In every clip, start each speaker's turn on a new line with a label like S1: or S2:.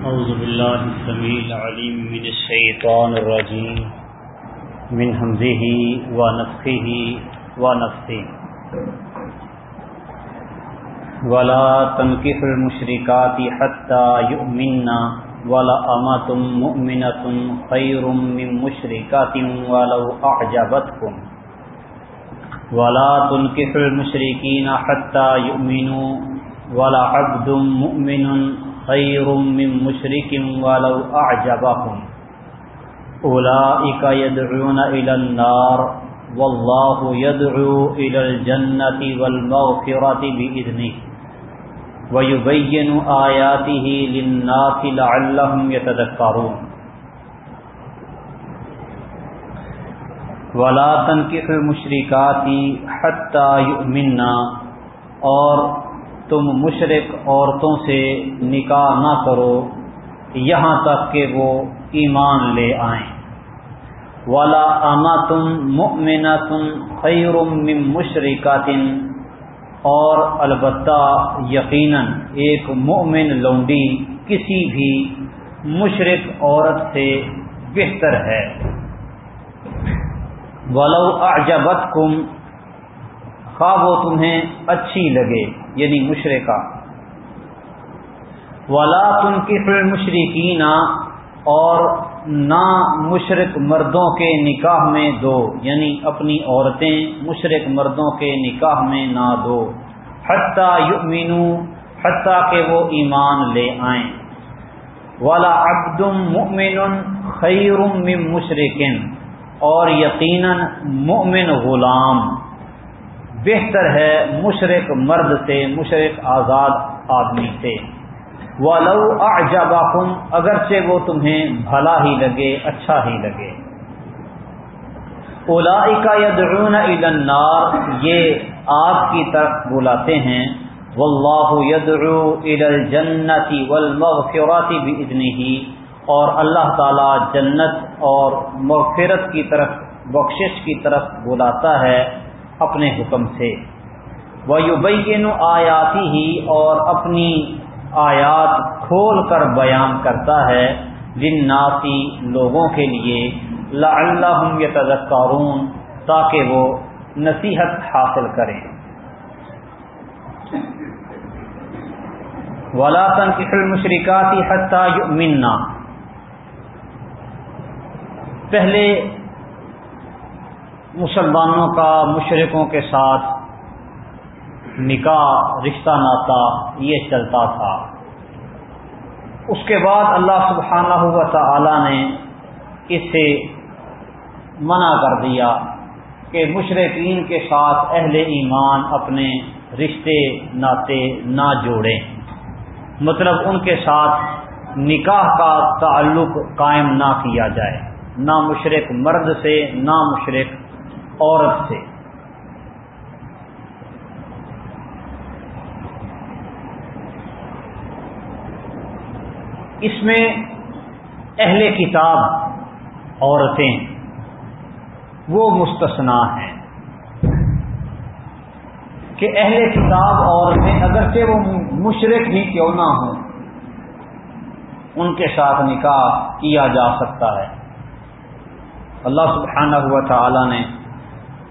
S1: أعوذ بالله السميع العليم من الشيطان الرجيم. من همزه ونفخه ونفثه. ولا تنكح المشركات حتى يؤمننا ولا أمة مؤمنة خير من مشركات ولو أعجبتكم. ولا تنكح المشركين حتى يؤمنوا. ولا عبد مؤمن خير من مشرك ولو أعجبهم. أولئك يدعون إلى النار، والله يدعو إلى الجنة والمغفرة بإذنه. ويبين آياته للناس لعلهم يتذكرون. ولا تنكح المشركات حتى يؤمننا اور تم مشرق عورتوں سے نکاح نہ کرو، یہاں تک کہ وہ ایمان لے آئیں۔ والا اما تم مؤمن تم خیرم مشرقاتن اور البتہ یقیناً ایک مؤمن لونڈی کسی بھی مشرق عورت سے بہتر ہے۔ ولو اعجبت کم خواب وہ تمہیں اچھی لگے یعنی مشرقہ۔ ولا تم کی مشرقین اور نہ مشرق مردوں کے نکاح میں دو یعنی اپنی عورتیں مشرق مردوں کے نکاح میں نہ دو۔ حتیٰ یؤمنو حتیٰ کہ وہ ایمان لے آئیں۔ والا عبدم مؤمن خیرم من مشرقن اور یقیناً مؤمن غلام۔ بہتر ہے مشرق مرد سے، مشرق آزاد آدمی سے۔ ولو اعجبکم اگرچہ وہ تمہیں بھلا ہی لگے اچھا ہی لگے۔ اولئک یدعون الی النار، یہ آگ کی طرف بلاتے ہیں۔ واللہ یدعو الی الجنت والمغفرات باذنہ اور اللہ تعالی جنت اور مغفرت کی طرف، بخشش کی طرف بلاتا ہے۔ اپنے حکم سے۔ وہ یوبین آیاتی ہی اور اپنی آیات کھول کر بیان کرتا ہے جن ناسی لوگوں کے لیے۔ لا اللہ یتذکرون تاکہ وہ نصیحت حاصل کریں۔ ولا تنکح المشرکات حتی یؤمننا پہلے مسلمانوں کا مشرقوں کے ساتھ نکاح، رشتہ ناتا یہ چلتا تھا۔ اس کے بعد اللہ سبحانہ ہوا تعالی نے اس سے منع کر دیا کہ مشرقین کے ساتھ اہل ایمان اپنے رشتے ناطے نہ جوڑیں۔ مطلب ان کے ساتھ نکاح کا تعلق قائم نہ کیا جائے۔ نہ مشرق مرد سے، نہ مشرق عورت سے۔ اس میں اہل کتاب عورتیں، وہ مستثنا ہیں۔ کہ اہل کتاب عورتیں اگرچہ وہ مشرق ہی کیوں نہ ہوں، ان کے ساتھ نکاح کیا جا سکتا ہے۔ اللہ سبحانہ ہوا تعالی نے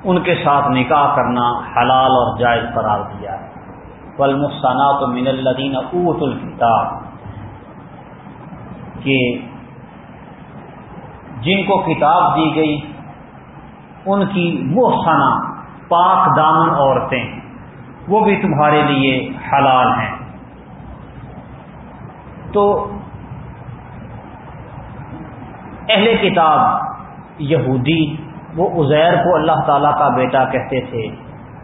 S1: ان کے ساتھ نکاح کرنا حلال اور جائز قرار دیا ہے۔ والمحسنات من الذین اوت الکتاب کہ جن کو کتاب دی گئی، ان کی محسنہ پاک دامن عورتیں، وہ بھی تمہارے لیے حلال ہیں۔ تو اہل کتاب یہودی وہ عزیر کو اللہ تعالیٰ کا بیٹا کہتے تھے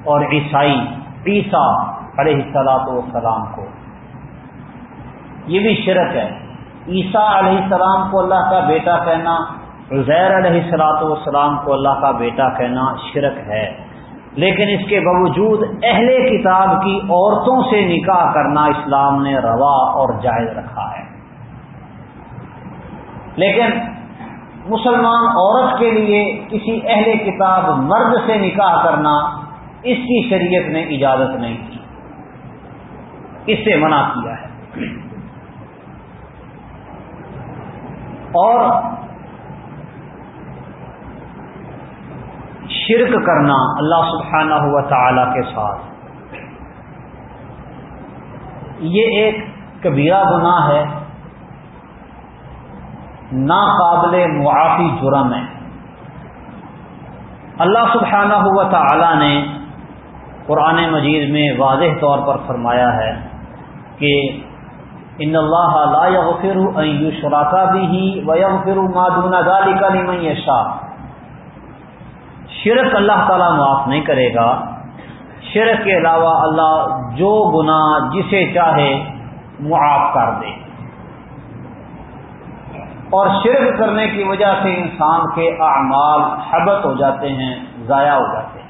S1: اور عیسائی، عیسیٰ علیہ السلاۃ والسلام کو۔ یہ بھی شرک ہے۔ عیسیٰ علیہ السلام کو اللہ کا بیٹا کہنا، عزیر علیہ السلاۃ والسلام کو اللہ کا بیٹا کہنا شرک ہے۔ لیکن اس کے باوجود اہل کتاب کی عورتوں سے نکاح کرنا اسلام نے روا اور جائز رکھا ہے۔ لیکن مسلمان عورت کے لیے کسی اہل کتاب مرد سے نکاح کرنا اس کی شریعت نے اجازت نہیں کی اس سے منع کیا ہے۔ اور شرک کرنا اللہ سبحانہ ہوا تعالی کے ساتھ۔ یہ ایک کبیرہ گناہ ہے۔ ناقابل معافی جرم ہے۔ اللہ سبحانہ ہوا تعالی نے قرآن مجید میں واضح طور پر فرمایا ہے کہ ان اللہ لا یغفر ان یشرک به و ما دون ذلك لمن یشاء۔ شرک اللہ تعالی معاف نہیں کرے گا۔ شرک کے علاوہ اللہ جو گناہ جسے چاہے معاف کر دے۔ اور شرک کرنے کی وجہ سے انسان کے اعمال حبت ہو جاتے ہیں، ضائع ہو جاتے ہیں۔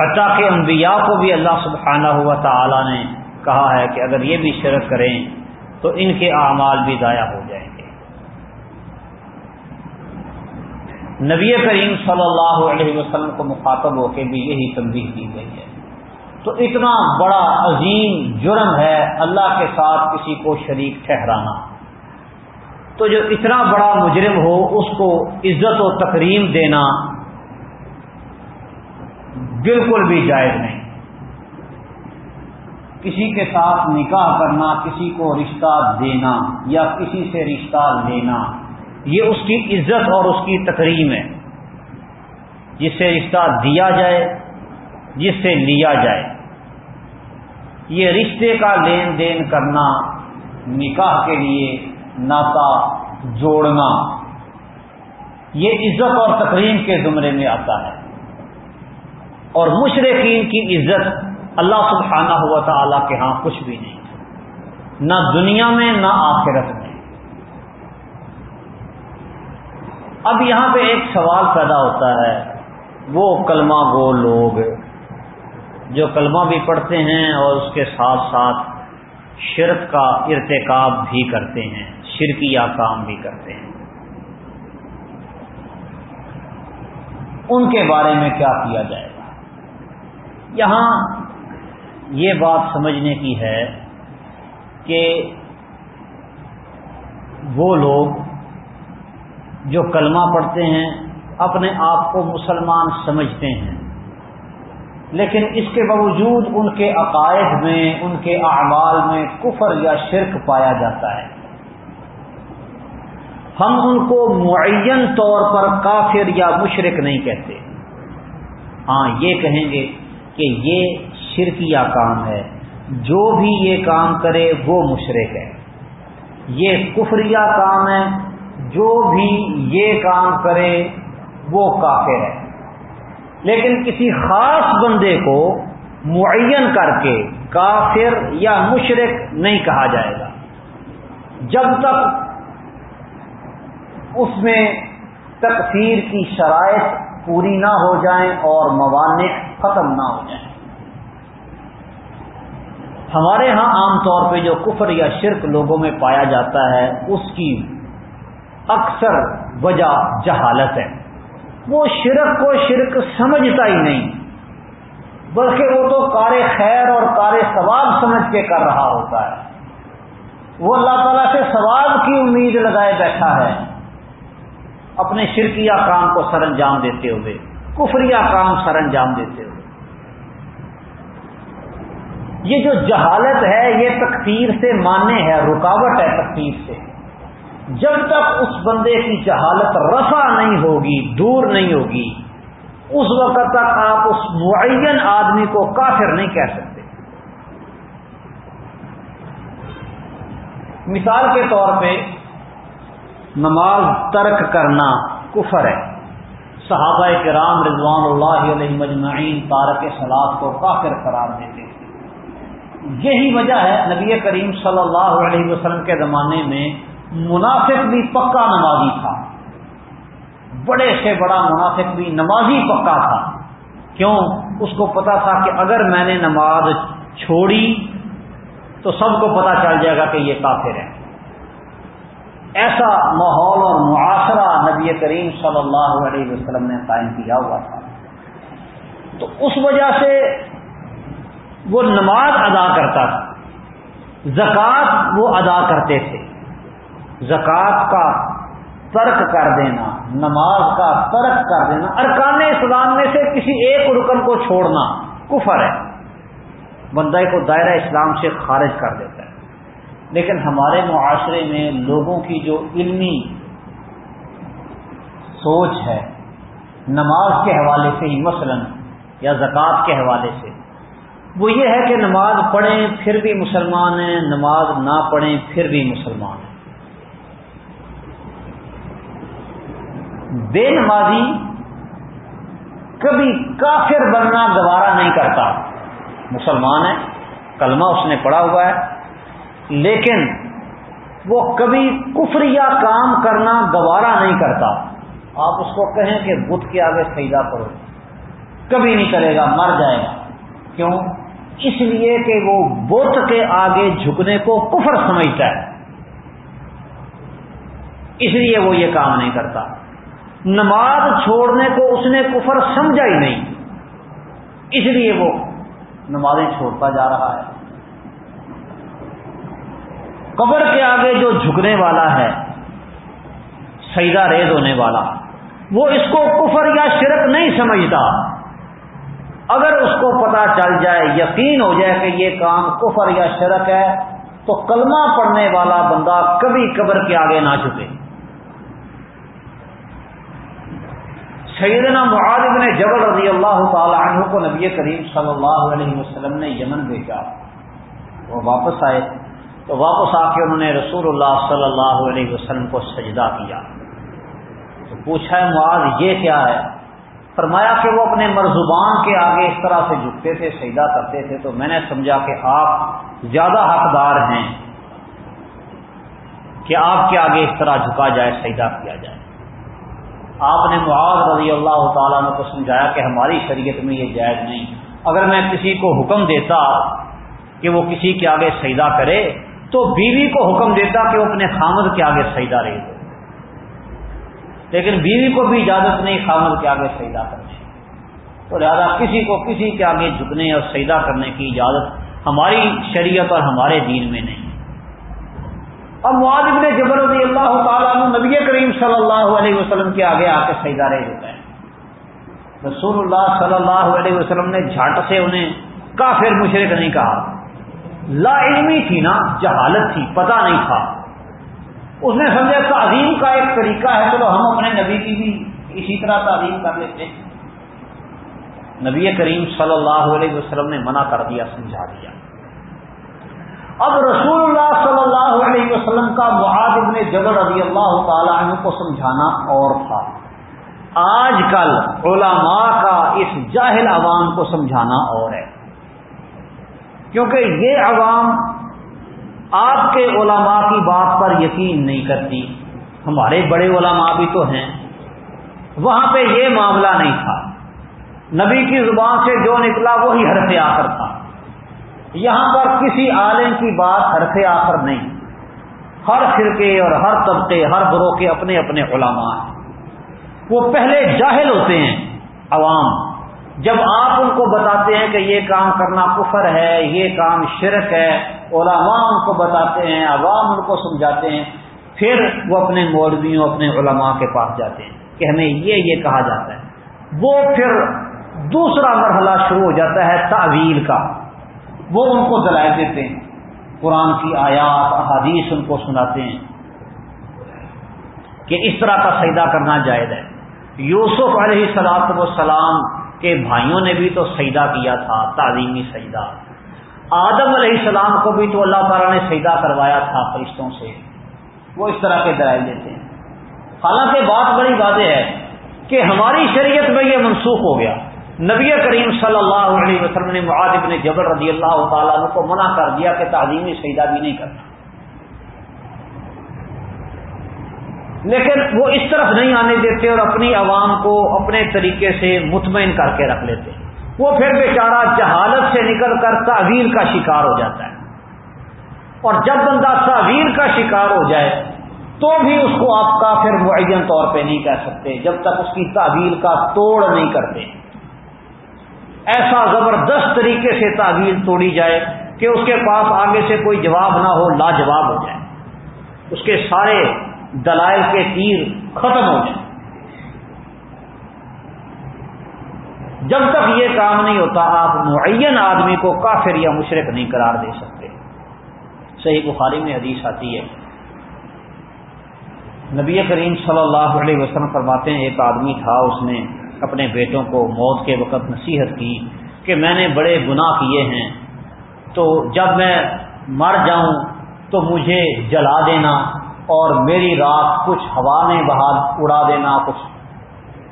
S1: حتیٰ کہ انبیاء کو بھی اللہ سبحانہ ہوا تعالی نے کہا ہے کہ اگر یہ بھی شرک کریں تو ان کے اعمال بھی ضائع ہو جائیں گے۔ نبی کریم صلی اللہ علیہ وسلم کو مخاطب ہو کے بھی یہی تنبیہ دی گئی ہے۔ تو اتنا بڑا عظیم جرم ہے اللہ کے ساتھ کسی کو شریک ٹھہرانا۔ تو جو اتنا بڑا مجرم ہو، اس کو عزت و تکریم دینا بالکل بھی جائز نہیں۔ کسی کے ساتھ نکاح کرنا، کسی کو رشتہ دینا یا کسی سے رشتہ لینا، یہ اس کی عزت اور اس کی تکریم ہے۔ جس سے رشتہ دیا جائے، جس سے لیا جائے۔ یہ رشتے کا لین دین کرنا، نکاح کے لیے ناتا جوڑنا، یہ عزت اور تقریم کے زمرے میں آتا ہے۔ اور مشرقین کی عزت اللہ سبحانہ ہوا تعالی کے ہاں کچھ بھی نہیں، نہ دنیا میں، نہ آخرت میں۔ اب یہاں پہ ایک سوال پیدا ہوتا ہے، وہ کلمہ گو لوگ جو کلمہ بھی پڑھتے ہیں اور اس کے ساتھ ساتھ شرک کا ارتکاب بھی کرتے ہیں شرکیہ کام بھی کرتے ہیں۔ ان کے بارے میں کیا کیا جائے گا؟ یہاں یہ بات سمجھنے کی ہے کہ وہ لوگ جو کلمہ پڑھتے ہیں، اپنے آپ کو مسلمان سمجھتے ہیں۔ لیکن اس کے باوجود ان کے عقائد میں، ان کے اعمال میں کفر یا شرک پایا جاتا ہے۔ ہم ان کو معین طور پر کافر یا مشرق نہیں کہتے۔ ہاں یہ کہیں گے کہ یہ شرکیہ کام ہے۔ جو بھی یہ کام کرے، وہ مشرق ہے۔ یہ کفریہ کام ہے۔ جو بھی یہ کام کرے، وہ کافر ہے۔ لیکن کسی خاص بندے کو معین کر کے کافر یا مشرق نہیں کہا جائے گا۔ جب تک اس میں تکفیر کی شرائط پوری نہ ہو جائیں اور موانع ختم نہ ہو جائیں۔ ہمارے ہاں عام طور پہ جو کفر یا شرک لوگوں میں پایا جاتا ہے، اس کی اکثر وجہ جہالت ہے۔ وہ شرک کو شرک سمجھتا ہی نہیں۔ بلکہ وہ تو کار خیر اور کار ثواب سمجھ کے کر رہا ہوتا ہے۔ وہ اللہ تعالیٰ سے ثواب کی امید لگائے بیٹھا ہے۔ اپنے شرکیہ کام کو سر انجام دیتے ہوئے، کفریہ کام سر انجام دیتے ہوئے۔ یہ جو جہالت ہے، یہ تکفیر سے ماننے ہے، رکاوٹ ہے تکفیر سے۔ جب تک اس بندے کی جہالت رفع نہیں ہوگی، دور نہیں ہوگی، اس وقت تک آپ اس معین آدمی کو کافر نہیں کہہ سکتے۔ مثال کے طور پہ نماز ترک کرنا کفر ہے۔ صحابہ کرام رضوان اللہ علیہ مجمعین تارک سلاد کو کافر قرار دیتے تھے یہی وجہ ہے نبی کریم صلی اللہ علیہ وسلم کے زمانے میں منافق بھی پکا نمازی تھا۔ بڑے سے بڑا منافق بھی نمازی پکا تھا۔ کیوں؟ اس کو پتا تھا کہ اگر میں نے نماز چھوڑی تو سب کو پتا چل جائے گا کہ یہ کافر ہے۔ ایسا ماحول اور معاشرہ نبی کریم صلی اللہ علیہ وسلم نے قائم کیا ہوا تھا۔ تو اس وجہ سے وہ نماز ادا کرتا تھا۔ زکوٰۃ وہ ادا کرتے تھے۔ زکوٰۃ کا ترک کر دینا، نماز کا ترک کر دینا، ارکان اسلام میں سے کسی ایک رکن کو چھوڑنا کفر ہے۔ بندہ کو دائرہ اسلام سے خارج کر دیتا ہے۔ لیکن ہمارے معاشرے میں لوگوں کی جو علمی سوچ ہے، نماز کے حوالے سے ہی، مثلا، یا زکوٰۃ کے حوالے سے، وہ یہ ہے کہ نماز پڑھیں پھر بھی مسلمان ہیں، نماز نہ پڑھیں پھر بھی مسلمان ہیں۔ بے نمازی کبھی کافر بننا گوارا نہیں کرتا۔ مسلمان ہے، کلمہ اس نے پڑھا ہوا ہے، لیکن وہ کبھی کفریا کام کرنا گوارا نہیں کرتا۔ آپ اس کو کہیں کہ بت کے آگے سیدا کرو، کبھی نہیں کرے گا، مر جائے گا۔ کیوں؟ اس لیے کہ وہ بت کے آگے جھکنے کو کفر سمجھتا ہے۔ اس لیے وہ یہ کام نہیں کرتا۔ نماز چھوڑنے کو اس نے کفر سمجھا ہی نہیں۔ اس لیے وہ نمازیں چھوڑتا جا رہا ہے۔ قبر کے آگے جو جھکنے والا ہے سیدہ ریز ہونے والا، وہ اس کو کفر یا شرک نہیں سمجھتا۔ اگر اس کو پتا چل جائے، یقین ہو جائے کہ یہ کام کفر یا شرک ہے، تو کلمہ پڑھنے والا بندہ کبھی قبر کے آگے نہ چکے سیدنا معاذ بن جبل رضی اللہ تعالی عنہ کو نبی کریم صلی اللہ علیہ وسلم نے یمن بھیجا۔ وہ واپس آئے۔ تو واپس آ کے انہوں نے رسول اللہ صلی اللہ علیہ وسلم کو سجدہ کیا۔ تو پوچھا ہے، معاذ، یہ کیا ہے؟ فرمایا کہ وہ اپنے مرزبان کے آگے اس طرح سے جھکتے تھے، سجدہ کرتے تھے۔ تو میں نے سمجھا کہ آپ زیادہ حقدار ہیں کہ آپ کے آگے اس طرح جھکا جائے، سجدہ کیا جائے۔ آپ نے معاذ رضی اللہ تعالیٰ نے کو سمجھایا کہ ہماری شریعت میں یہ جائز نہیں۔ اگر میں کسی کو حکم دیتا کہ وہ کسی کے آگے سجدہ کرے، تو بیوی کو حکم دیتا کہ وہ اپنے خامد کے آگے سجدہ رہے۔ لیکن بیوی کو بھی اجازت نہیں خامد کے آگے سجدہ کرنے۔ تو لہٰذا کسی کو کسی کے آگے جھکنے اور سجدہ کرنے کی اجازت ہماری شریعت اور ہمارے دین میں نہیں۔ اب معاذ ابن جبر رضی اللہ تعالیٰ نبی کریم صلی اللہ علیہ وسلم کے آگے آ کے سجدہ رہے ہوتا ہے رسول اللہ صلی اللہ علیہ وسلم نے جھٹ سے انہیں کافر مشرق نہیں کہا۔ لا علمی تھی نا، جہالت تھی، پتہ نہیں تھا۔ اس نے سمجھا تعظیم کا ایک طریقہ ہے، چلو ہم اپنے نبی کی بھی اسی طرح تعظیم کر لیتے ہیں۔ نبی کریم صلی اللہ علیہ وسلم نے منع کر دیا، سمجھا دیا۔ اب رسول اللہ صلی اللہ علیہ وسلم کا معاذ ابن جبر رضی اللہ تعالی عنہ کو سمجھانا اور تھا۔ آج کل علماء کا اس جاہل عوام کو سمجھانا اور ہے۔ کیونکہ یہ عوام آپ کے علماء کی بات پر یقین نہیں کرتی۔ ہمارے بڑے علماء بھی تو ہیں۔ وہاں پہ یہ معاملہ نہیں تھا۔ نبی کی زبان سے جو نکلا وہی حرف آخر تھا۔ یہاں پر کسی عالم کی بات حرف آخر نہیں۔ ہر فرقے اور ہر طبقے، ہر گروہ کے اپنے اپنے علماء ہیں۔ وہ پہلے جاہل ہوتے ہیں، عوام۔ جب آپ ان کو بتاتے ہیں کہ یہ کام کرنا کفر ہے، یہ کام شرک ہے، علماء ان کو بتاتے ہیں، عوام ان کو سمجھاتے ہیں، پھر وہ اپنے مولویوں، اپنے علماء کے پاس جاتے ہیں کہ ہمیں یہ یہ کہا جاتا ہے۔ وہ پھر دوسرا مرحلہ شروع ہو جاتا ہے تعویل کا۔ وہ ان کو دلائل دیتے ہیں۔ قرآن کی آیات، احادیث ان کو سناتے ہیں۔ کہ اس طرح کا سجدہ کرنا جائز ہے۔ یوسف علیہ سلاط وسلام کے بھائیوں نے بھی تو سجدہ کیا تھا، تعلیمی سجدہ۔ آدم علیہ السلام کو بھی تو اللہ تعالیٰ نے سجدہ کروایا تھا فرشتوں سے۔ وہ اس طرح کے دلائل دیتے ہیں۔ حالانکہ بات بڑی واضح ہے کہ ہماری شریعت میں یہ منسوخ ہو گیا۔ نبی کریم صلی اللہ علیہ وسلم نے معاذ ابن جبر رضی اللہ تعالیٰ کو منع کر دیا کہ تعلیمی سجدہ بھی نہیں کرنا لیکن وہ اس طرف نہیں آنے دیتے اور اپنی عوام کو اپنے طریقے سے مطمئن کر کے رکھ لیتے۔ وہ پھر بیچارہ جہالت سے نکل کر تعویر کا شکار ہو جاتا ہے۔ اور جب بندہ تعویر کا شکار ہو جائے تو بھی اس کو آپ کا پھر معین طور پہ نہیں کہہ سکتے، جب تک اس کی تعویر کا توڑ نہیں کرتے۔ ایسا زبردست طریقے سے تعویل توڑی جائے کہ اس کے پاس آگے سے کوئی جواب نہ ہو، لاجواب ہو جائے۔ اس کے سارے دلائل کے تیر ختم ہو جائیں۔ جب تک یہ کام نہیں ہوتا، آپ معین آدمی کو کافر یا مشرق نہیں قرار دے سکتے۔ صحیح بخاری میں حدیث آتی ہے۔ نبی کریم صلی اللہ علیہ وسلم فرماتے ہیں، ایک آدمی تھا، اس نے اپنے بیٹوں کو موت کے وقت نصیحت کی کہ میں نے بڑے گناہ کیے ہیں، تو جب میں مر جاؤں تو مجھے جلا دینا اور میری رات کچھ ہوا میں بہا، اڑا دینا، کچھ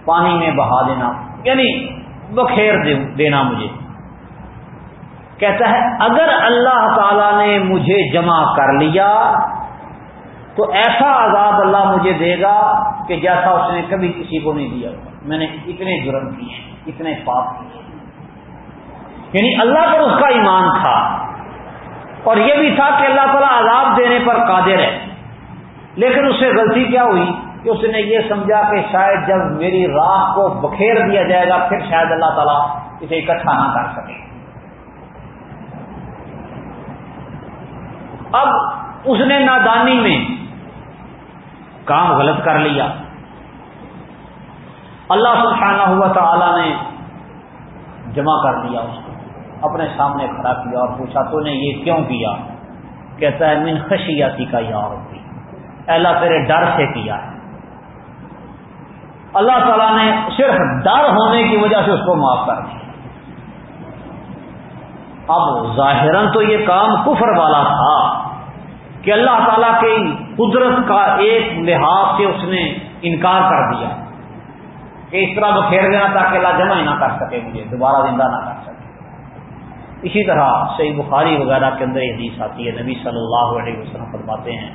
S1: پانی میں بہا دینا یعنی بخیر دینا مجھے۔ کہتا ہے، اگر اللہ تعالی نے مجھے جمع کر لیا تو ایسا عذاب اللہ مجھے دے گا کہ جیسا اس نے کبھی کسی کو نہیں دیا۔ میں نے اتنے جرم کیے، اتنے پاپ کیے۔ یعنی اللہ پر اس کا ایمان تھا۔ اور یہ بھی تھا کہ اللہ تعالیٰ عذاب دینے پر قادر ہے۔ لیکن اس سے غلطی کیا ہوئی؟ کہ اس نے یہ سمجھا کہ شاید جب میری راہ کو بکھیر دیا جائے گا، پھر شاید اللہ تعالیٰ اسے اکٹھا نہ کر سکے۔ اب اس نے نادانی میں کام غلط کر لیا۔ اللہ سبحانہ ہوا تعالی نے جمع کر لیا اس کو۔ اپنے سامنے کھڑا کیا اور پوچھا، تو نے یہ کیوں کیا؟ کہتا ہے، من خشیاتی کا یار ہوگی اللہ، تیرے ڈر سے کیا۔ ہے اللہ تعالیٰ نے صرف ڈر ہونے کی وجہ سے اس کو معاف کر دیا۔ اب ظاہر تو یہ کام کفر والا تھا۔ کہ اللہ تعالیٰ کی قدرت کا ایک لحاظ سے اس نے انکار کر دیا۔ کہ اس طرح بکھیر دینا تاکہ اللہ جمع نہ کر سکے مجھے، دوبارہ زندہ نہ کر سکے۔ اسی طرح صحیح بخاری وغیرہ کے اندر حدیث آتی ہے، نبی صلی اللہ علیہ وسلم فرماتے ہیں،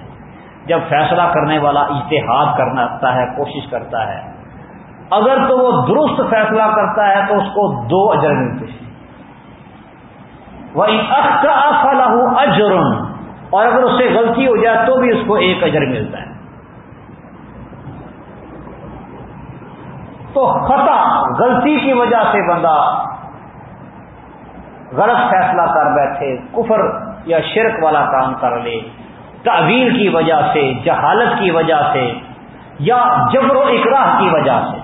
S1: جب فیصلہ کرنے والا اجتہاد کرنا ہے، کوشش کرتا ہے، اگر تو وہ درست فیصلہ کرتا ہے تو اس کو دو اجر ملتے ہیں۔ وہ فلاح اجرن اور اگر اس سے غلطی ہو جائے تو بھی اس کو ایک اجر ملتا ہے۔ تو خطا غلطی کی وجہ سے بندہ غلط فیصلہ کر بیٹھے، کفر یا شرک والا کام کر لے۔ تعویل کی وجہ سے، جہالت کی وجہ سے یا جبر و اکراہ کی وجہ سے۔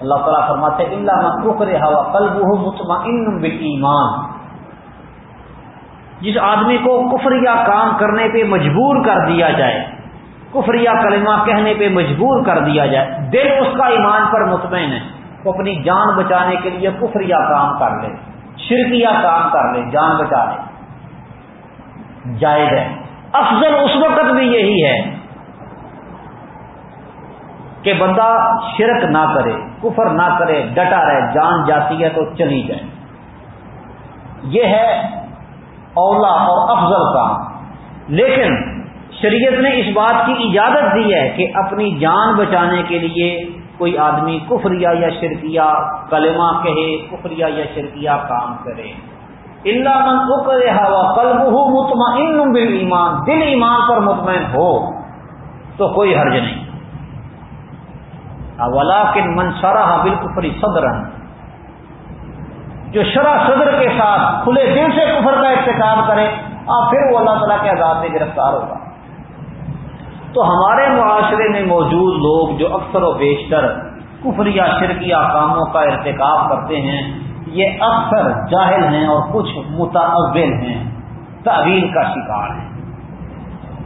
S1: اللہ تعالیٰ فرماتے اللہ کفر ہوا قلب مطمئن ایمان جس آدمی کو کفر یا کام کرنے پہ مجبور کر دیا جائے، کفر یا کلمہ کہنے پہ مجبور کر دیا جائے، دل اس کا ایمان پر مطمئن ہے، وہ اپنی جان بچانے کے لیے کفر یا کام کر لے شرکیا کام کر لے، جان بچا لے۔ جائز ہے۔ افضل اس وقت بھی یہی ہے کہ بندہ شرک نہ کرے، کفر نہ کرے، ڈٹا رہے، جان جاتی ہے تو چلی جائے۔ یہ ہے اولا اور افضل کام لیکن شریعت نے اس بات کی اجازت دی ہے کہ اپنی جان بچانے کے لیے کوئی آدمی کفریا یا شرکیا کلمہ کہے کفریا یا شرکیا کام کرے۔ اللہ من اکر ہوا کلب ہو مطمئن بل ایمان دل ایمان پر مطمئن ہو تو کوئی حرج نہیں۔ اولا کن من شرح بالکفری صدرن جو شرح صدر کے ساتھ کھلے دل سے کفر کا احتکاب کرے اور پھر وہ اللہ تعالیٰ کے عذاب میں گرفتار ہوگا۔ تو ہمارے معاشرے میں موجود لوگ جو اکثر و بیشتر کفر یا شرکیہ کاموں کا ارتکاب کرتے ہیں، یہ اکثر جاہل ہیں اور کچھ متعول ہیں، تعویل کا شکار ہیں۔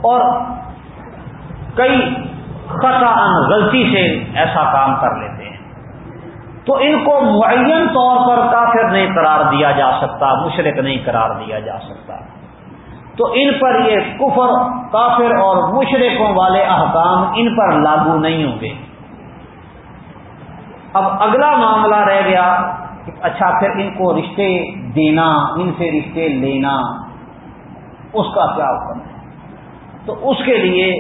S1: اور کئی خطا غلطی سے ایسا کام کر لیتے ہیں۔ تو ان کو معین طور پر کافر نہیں قرار دیا جا سکتا مشرق نہیں قرار دیا جا سکتا۔ تو ان پر یہ کفر، کافر اور مشرقوں والے احکام ان پر لاگو نہیں ہوں گے۔ اب اگلا معاملہ رہ گیا کہ اچھا پھر ان کو رشتے دینا، ان سے رشتے لینا، اس کا کیا حکم ہے؟ تو اس کے لیے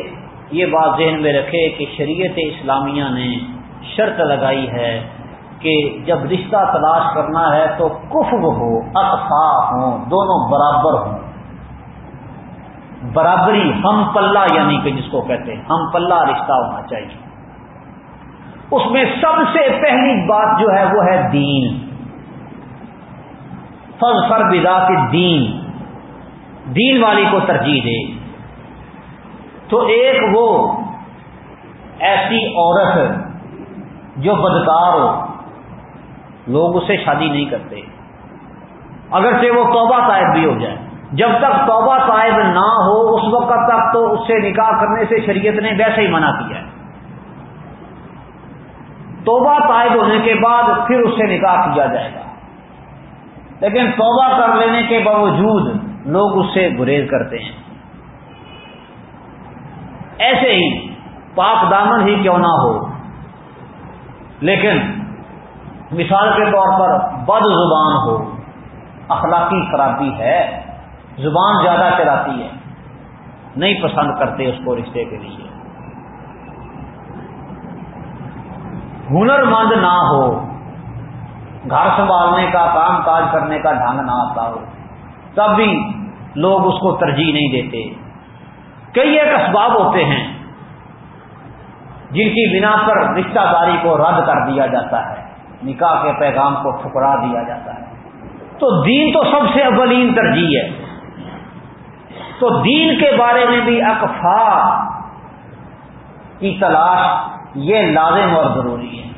S1: یہ بات ذہن میں رکھے کہ شریعت اسلامیہ نے شرط لگائی ہے کہ جب رشتہ تلاش کرنا ہے تو کفر ہو، اقفا ہوں، دونوں برابر ہوں۔ برابری ہم پلہ یعنی کہ جس کو کہتے ہیں، ہم پلہ رشتہ ہونا چاہیے۔ اس میں سب سے پہلی بات جو ہے وہ ہے دین۔ فض فر بذات دین۔ دین والی کو ترجیح دے۔ تو ایک وہ ایسی عورت جو بدکار ہو۔ لوگ اسے شادی نہیں کرتے۔ اگرچہ وہ توبہ طائب بھی ہو جائے۔ جب تک توبہ طائب نہ ہو، اس وقت تک تو اس سے نکاح کرنے سے شریعت نے ویسے ہی منع کیا ہے۔ توبہ طائب ہونے کے بعد پھر اس سے نکاح کیا جائے گا۔ لیکن توبہ کر لینے کے باوجود لوگ اس سے گریز کرتے ہیں۔ ایسے ہی پاک دامن ہی کیوں نہ ہو، لیکن مثال کے طور پر بد زبان ہو، اخلاقی خرابی ہے، زبان زیادہ چلاتی ہے، نہیں پسند کرتے اس کو رشتے کے لیے۔ ہنر مند نہ ہو، گھر سنبھالنے کا، کام کاج کرنے کا ڈھنگ نہ آتا ہو، تب بھی لوگ اس کو ترجیح نہیں دیتے۔ کئی ایک اسباب ہوتے ہیں جن کی بنا پر رشتہ داری کو رد کر دیا جاتا ہے۔ نکاح کے پیغام کو ٹھکرا دیا جاتا ہے۔ تو دین تو سب سے اولین ترجیح ہے۔ تو دین کے بارے میں بھی اقفا کی تلاش یہ لازم اور ضروری ہے۔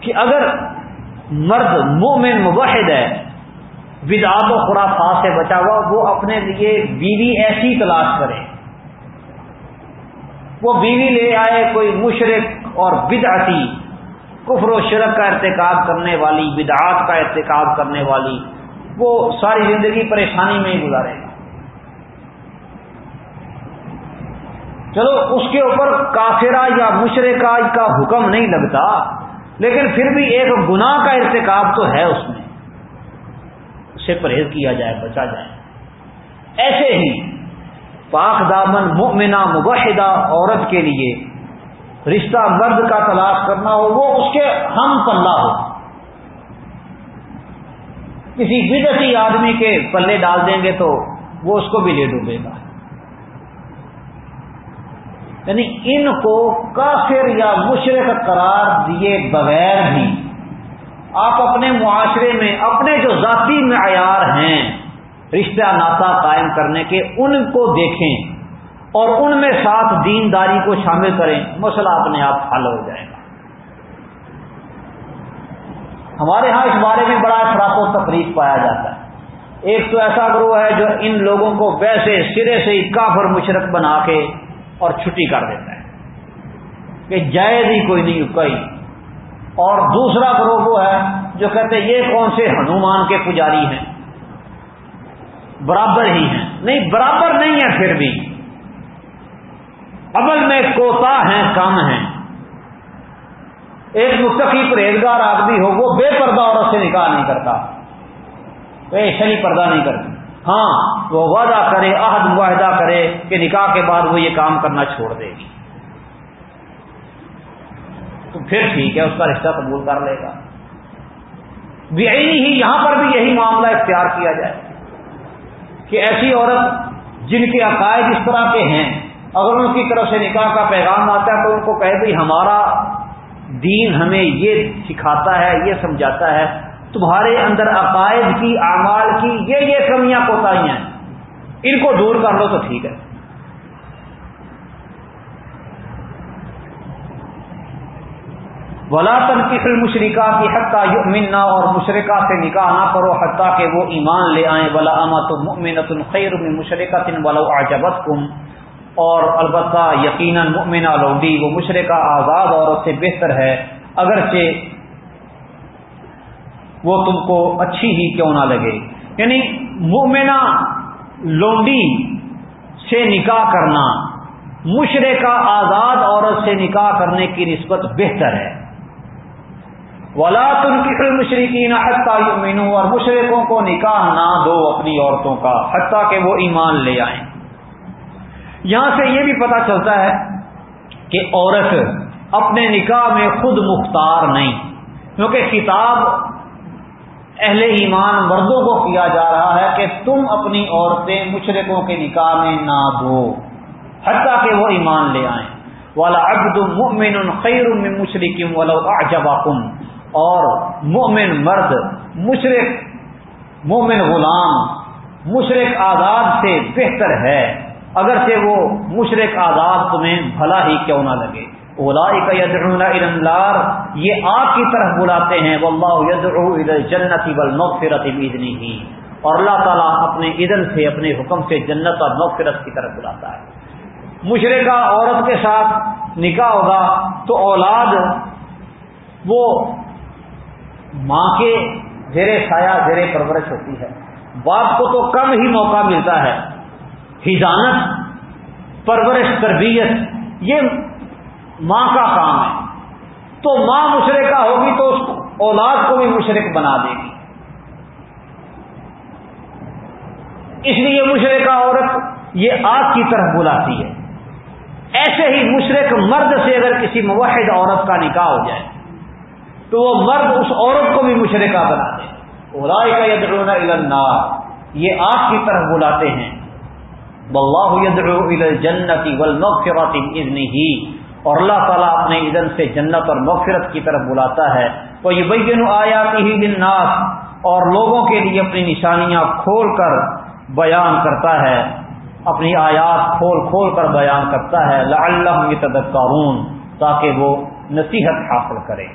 S1: کہ اگر مرد مومن مبحد ہے، بدعات و خرافات سے بچا ہوا، وہ اپنے لیے بیوی ایسی تلاش کرے۔ وہ بیوی لے آئے کوئی مشرق اور بدعتی کفر و شرک کا ارتکاب کرنے والی، بدعات کا ارتکاب کرنے والی، وہ ساری زندگی پریشانی میں ہی گزارے گا۔ چلو، اس کے اوپر کافرہ یا مشرقہ کا حکم نہیں لگتا، لیکن پھر بھی ایک گناہ کا ارتکاب تو ہے اس میں۔ اسے پرہیز کیا جائے، بچا جائے۔ ایسے ہی پاک دامن مؤمنہ مبحدہ عورت کے لیے رشتہ مرد کا تلاش کرنا ہو، وہ اس کے ہم پلہ ہو۔ کسی بدتی آدمی کے پلے ڈال دیں گے تو وہ اس کو بھی لے ڈوبے گا۔ یعنی ان کو کافر یا مشرق قرار دیے بغیر بھی آپ اپنے معاشرے میں اپنے جو ذاتی معیار ہیں، رشتہ ناطا قائم کرنے کے، ان کو دیکھیں۔ اور ان میں ساتھ دینداری کو شامل کریں، مسئلہ اپنے آپ حل ہو جائے گا۔ ہمارے ہاں اس بارے میں بڑا افراد و تفریح پایا جاتا ہے۔ ایک تو ایسا گروہ ہے جو ان لوگوں کو ویسے سرے سے ہی کافر مشرق بنا کے اور چھٹی کر دیتا ہے کہ جائز ہی کوئی نہیں کئی اور دوسرا گروہ وہ ہے جو کہتے ہیں، یہ کون سے ہنومان کے پجاری ہیں؟ برابر ہی ہیں۔ نہیں، برابر نہیں ہے پھر بھی۔ عمل میں کوتا ہیں، کم ہیں۔ ایک مستقی پرہیزگار آدمی ہو، وہ بے پردہ عورت سے نکاح نہیں کرتا۔ شنی پردہ نہیں کرتی ہاں وہ وعدہ کرے، عہد معاہدہ کرے کہ نکاح کے بعد وہ یہ کام کرنا چھوڑ دے گی۔ تو پھر ٹھیک ہے، اس کا رشتہ قبول کر لے گا۔ ہی یہاں پر بھی یہی معاملہ اختیار کیا جائے کہ ایسی عورت جن کے عقائد اس طرح کے ہیں اگر ان کی طرف سے نکاح کا پیغام آتا ہے تو ان کو کہے بھائی ہمارا دین ہمیں یہ سکھاتا ہے، یہ سمجھاتا ہے۔ تمہارے اندر عقائد کی، اعمال کی یہ یہ کمیاں کوتاہی ہیں۔ ان کو دور کر لو تو ٹھیک ہے۔ ولا کی فل مشرقہ کی حتہ منا اور مشرقہ سے نکاح نہ کرو حتیٰ کہ وہ ایمان لے آئیں۔ ولا امت مؤمنۃ خیر میں مشرقہ تن ولا اور البتہ یقیناً مؤمنہ لوڈی وہ مشرقہ آزاد عورت سے بہتر ہے، اگرچہ وہ تم کو اچھی ہی کیوں نہ لگے۔ یعنی مؤمنہ لونڈی سے نکاح کرنا، مشرقہ آزاد عورت سے نکاح کرنے کی نسبت بہتر ہے۔ ولا تم کی مشرقین حتیٰ مینو اور مشرقوں کو نکاح نہ دو اپنی عورتوں کا، حتیٰ کہ وہ ایمان لے آئیں۔ یہاں سے یہ بھی پتا چلتا ہے کہ عورت اپنے نکاح میں خود مختار نہیں، کیونکہ کتاب اہل ایمان مردوں کو کیا جا رہا ہے کہ تم اپنی عورتیں مشرقوں کے نکاح میں نہ دو حتیٰ کہ وہ ایمان لے آئیں۔ والا ابد مؤمن خیر من مشرقم ولو اعجبکم، اور مومن مرد مشرق مومن غلام مشرق آزاد سے بہتر ہے۔ اگر سے وہ مشرق آزاد تمہیں بھلا ہی کیوں نہ لگے۔ اولا کا یہ آپ کی طرف بلاتے ہیں۔ جنتی بل نوفرت ہی اور اللہ تعالیٰ اپنے ادن سے اپنے حکم سے جنت اور نوفرت کی طرف بلاتا ہے۔ مشرقہ عورت کے ساتھ نکاح ہوگا تو اولاد وہ ماں کے زیر سایہ، زیر پرورش ہوتی ہے۔ باپ کو تو کم ہی موقع ملتا ہے۔ ہجانت، پرورش، تربیت، یہ ماں کا کام ہے۔ تو ماں مشرقہ ہوگی تو اس اولاد کو بھی مشرق بنا دے گی۔ اس لیے مشرقہ عورت یہ آگ کی طرف بلاتی ہے۔ ایسے ہی مشرق مرد سے اگر کسی موحد عورت کا نکاح ہو جائے، تو وہ مرد اس عورت کو بھی مشرقہ بنا دے اولا کا یدرون النار، یہ آگ کی طرف بلاتے ہیں۔ جنتی ہی اور اللہ تعالیٰ اپنے ادن سے جنت اور مغفرت کی طرف بلاتا ہے۔ وہ یہ بین آیاتی للناس۔ اور لوگوں کے لیے اپنی نشانیاں کھول کر بیان کرتا ہے۔ اپنی آیات کھول کھول کر بیان کرتا ہے۔ لعلہم یتذکرون۔ تاکہ وہ نصیحت حاصل کریں۔